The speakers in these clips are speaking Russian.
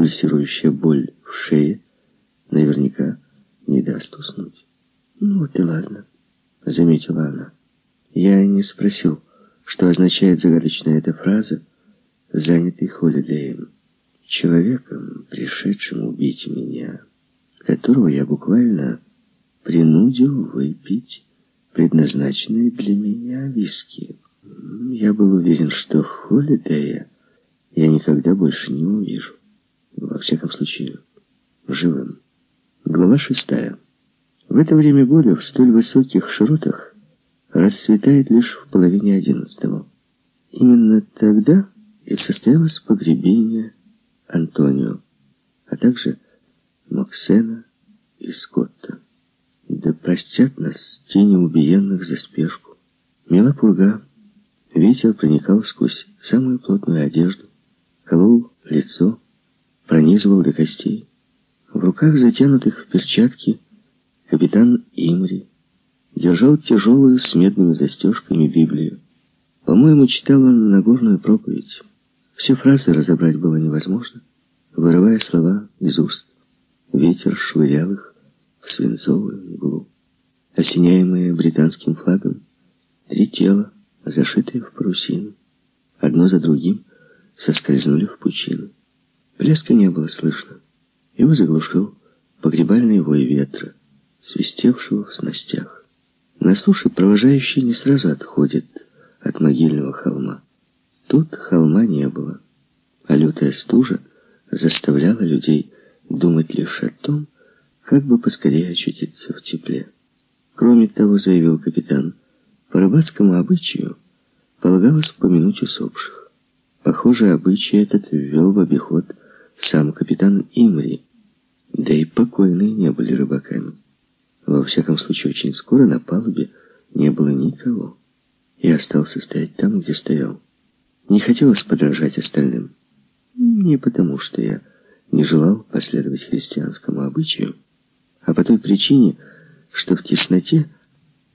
пульсирующая боль в шее наверняка не даст уснуть. «Ну вот и ладно», — заметила она. Я не спросил, что означает загадочная эта фраза, занятый Холидеем, человеком, пришедшим убить меня, которого я буквально принудил выпить предназначенные для меня виски. Я был уверен, что Холидея я никогда больше не увижу. Во всяком случае, живым. Глава шестая. В это время года в столь высоких широтах расцветает лишь в половине одиннадцатого. Именно тогда и состоялось погребение Антонио, а также Максена и Скотта. Да простят нас тени убиенных за спешку. Мела пурга, ветер проникал сквозь самую плотную одежду, колол лицо, пронизывал до костей. В руках, затянутых в перчатки, капитан Имри держал тяжелую с медными застежками Библию. По-моему, читал он Нагорную проповедь. Все фразы разобрать было невозможно, вырывая слова из уст. Ветер швырял их в свинцовую мглу. Осеняемые британским флагом, три тела, зашитые в парусину, одно за другим соскользнули в пучину. Плеска не было слышно. Его заглушил погребальный вой ветра, свистевшего в снастях. На суше провожающие не сразу отходят от могильного холма. Тут холма не было, а лютая стужа заставляла людей думать лишь о том, как бы поскорее очутиться в тепле. Кроме того, заявил капитан, по рыбацкому обычаю полагалось помянуть усопших. Похоже, обычай этот ввел в обиход сам капитан Имри, да и покойные не были рыбаками. Во всяком случае, очень скоро на палубе не было никого. Я остался стоять там, где стоял. Не хотелось подражать остальным. Не потому, что я не желал последовать христианскому обычаю, а по той причине, что в тесноте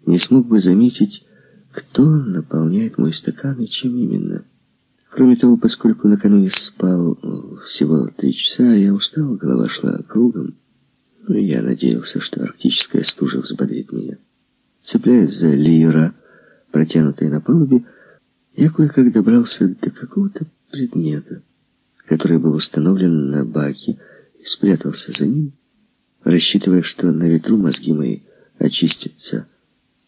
не смог бы заметить, кто наполняет мой стакан и чем именно. Кроме того, поскольку накануне спал всего три часа, я устал, голова шла кругом. Ну, и я надеялся, что арктическая стужа взбодрит меня. Цепляясь за леера, протянутые на палубе, я кое-как добрался до какого-то предмета, который был установлен на баке, и спрятался за ним, рассчитывая, что на ветру мозги мои очистятся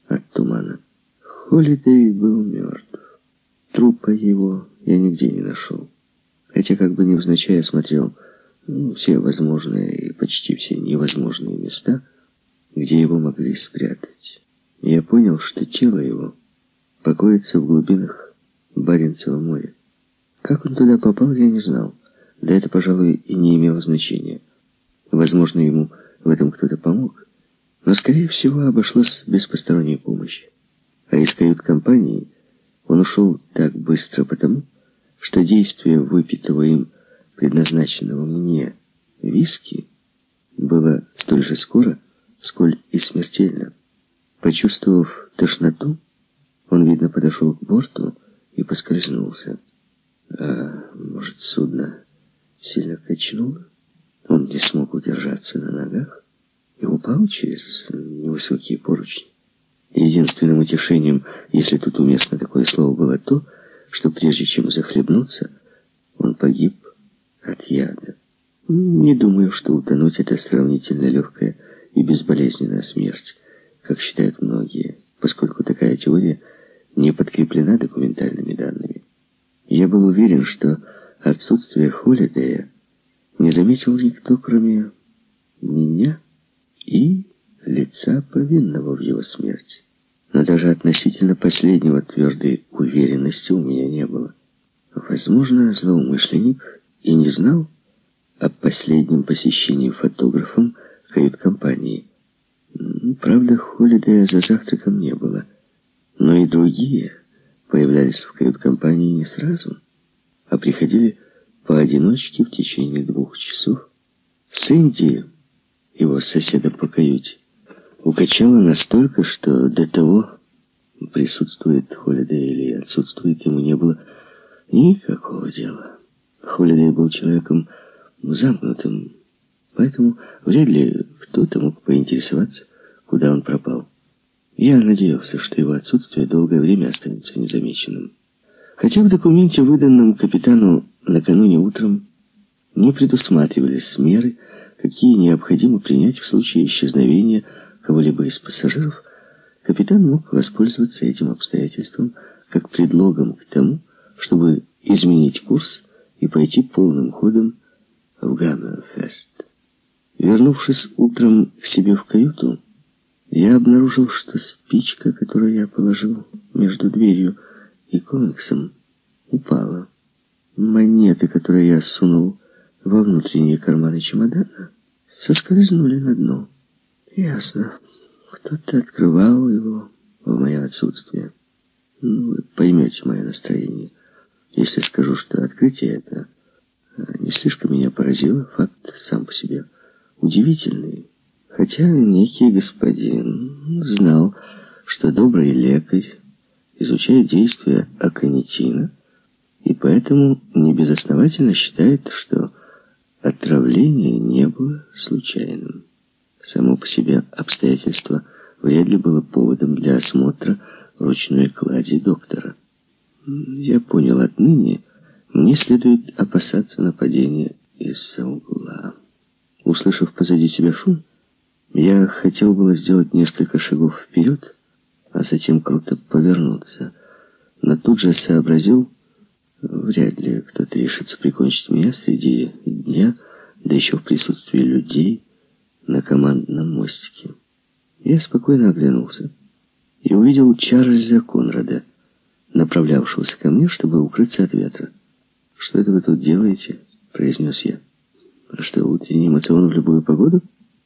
от тумана. Холидей был мертв. Трупа его я нигде не нашел. Хотя как бы невзначай осмотрел ну, все возможные и почти все невозможные места, где его могли спрятать. Я понял, что тело его покоится в глубинах Баренцева моря. Как он туда попал, я не знал. Да это, пожалуй, и не имело значения. Возможно, ему в этом кто-то помог, но, скорее всего, обошлось без посторонней помощи. А из кают-компании он ушел так быстро потому, что действие выпитого им предназначенного мне виски было столь же скоро, сколь и смертельно. Почувствовав тошноту, он, видно, подошел к борту и поскользнулся. А может, судно сильно качнуло? Он не смог удержаться на ногах и упал через невысокие поручни. Единственным утешением, если тут уместно такое слово, было то, что прежде чем захлебнуться, он погиб от яда. Не думаю, что утонуть — это сравнительно легкая и безболезненная смерть, как считают многие, поскольку такая теория не подкреплена документальными данными. Я был уверен, что отсутствие Холидея не заметил никто, кроме меня и лица повинного в его смерти. Но даже относительно последнего твердой уверенности у меня не было. Возможно, злоумышленник и не знал о последнем посещении фотографом кают-компании. Правда, Холидея за завтраком не было. Но и другие появлялись в кают-компании не сразу, а приходили поодиночке в течение двух часов. Сэнди, его соседа по каюте, укачало настолько, что до того, присутствует Холидей или отсутствует, ему не было никакого дела. Холидей был человеком замкнутым. Поэтому вряд ли кто-то мог поинтересоваться, куда он пропал. Я надеялся, что его отсутствие долгое время останется незамеченным. Хотя в документе, выданном капитану накануне утром, не предусматривались меры, какие необходимо принять в случае исчезновения кого-либо из пассажиров, капитан мог воспользоваться этим обстоятельством как предлогом к тому, чтобы изменить курс и пойти полным ходом в Гаммерфест. Вернувшись утром к себе в каюту, я обнаружил, что спичка, которую я положил между дверью и комиксом, упала. Монеты, которые я сунул во внутренние карманы чемодана, соскользнули на дно. Ясно. Кто-то открывал его в мое отсутствие. Ну, вы поймете мое настроение, если скажу, что открытие это не слишком меня поразило. Факт сам по себе удивительный. Хотя некий господин знал, что добрый лекарь изучает действия аконитина, и поэтому небезосновательно считает, что отравление не было случайным. Само по себе обстоятельство вряд ли было поводом для осмотра ручной клади доктора. Я понял отныне, мне следует опасаться нападения из-за угла. Услышав позади себя шум, я хотел было сделать несколько шагов вперед, а затем круто повернуться, но тут же сообразил, вряд ли кто-то решится прикончить меня среди дня, да еще в присутствии людей на командном мостике. Я спокойно оглянулся и увидел Чарльза Конрада, направлявшегося ко мне, чтобы укрыться от ветра. «Что это вы тут делаете?» — произнес я. «А что, утренний эмоцион в любую погоду?»